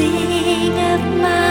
sing of my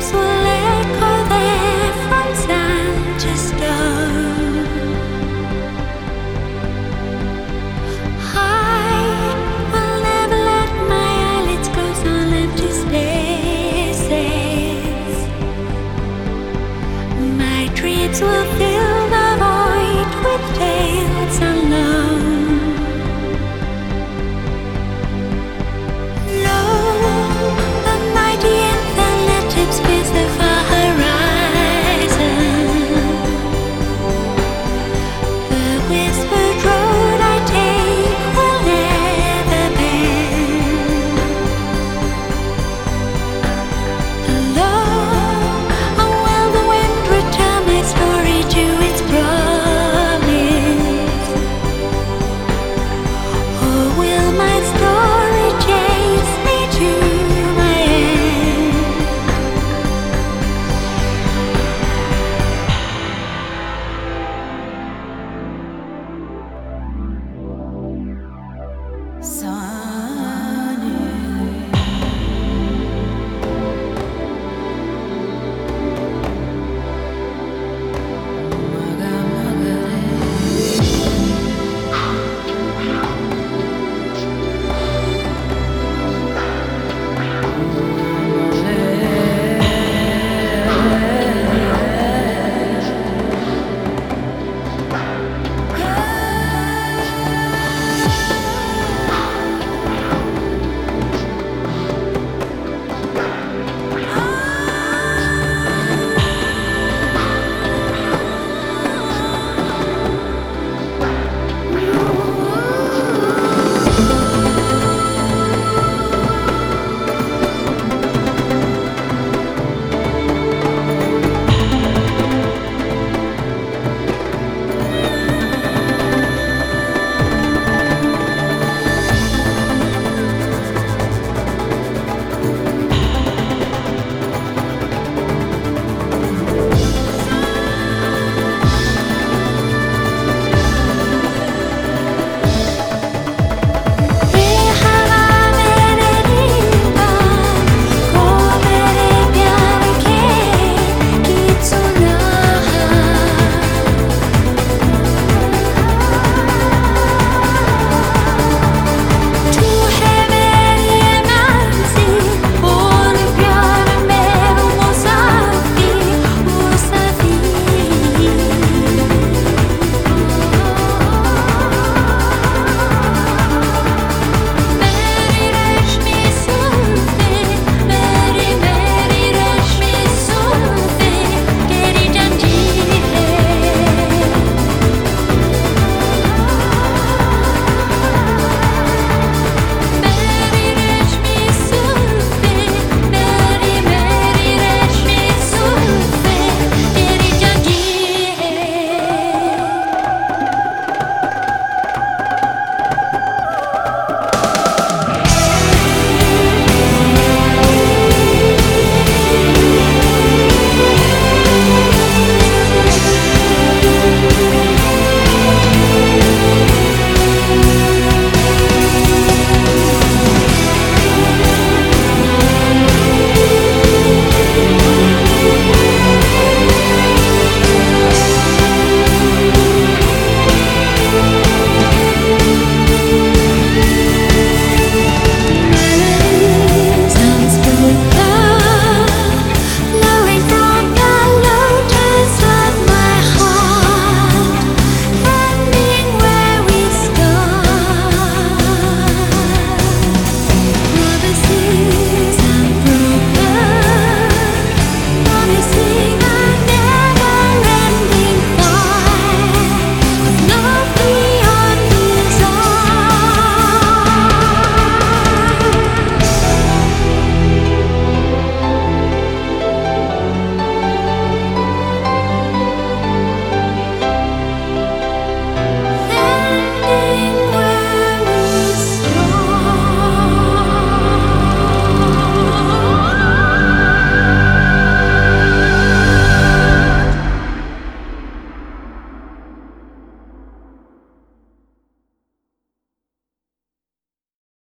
slips.